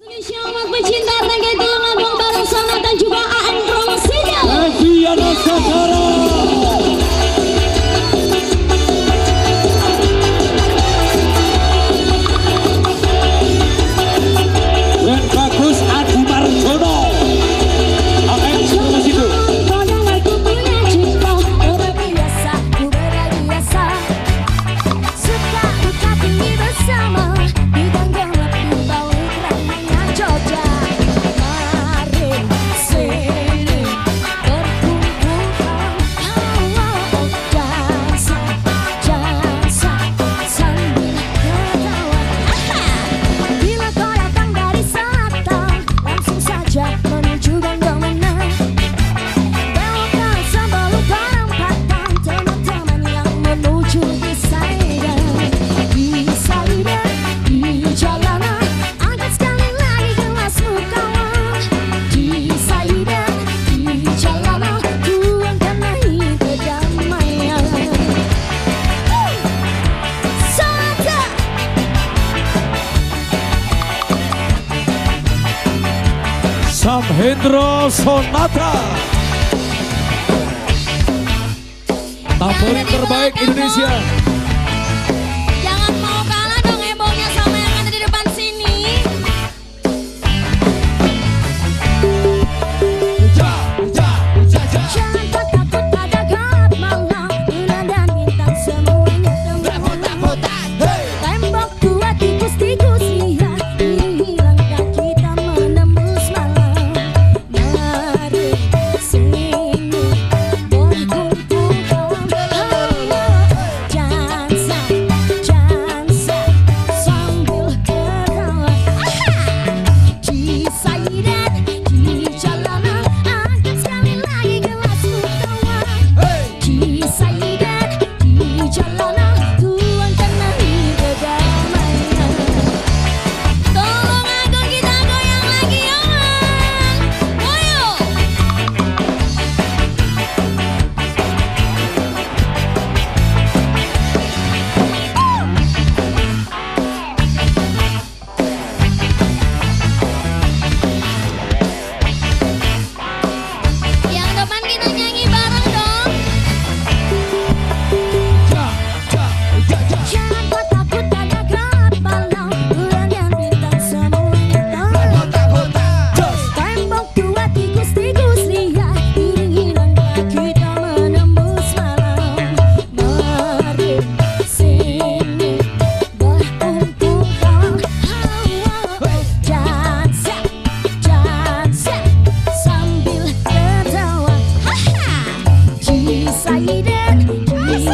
Selamat pecinta reggaeton, abang bareng sama dan juga Samhendro Sonata. Tamborin terbaik Indonesia.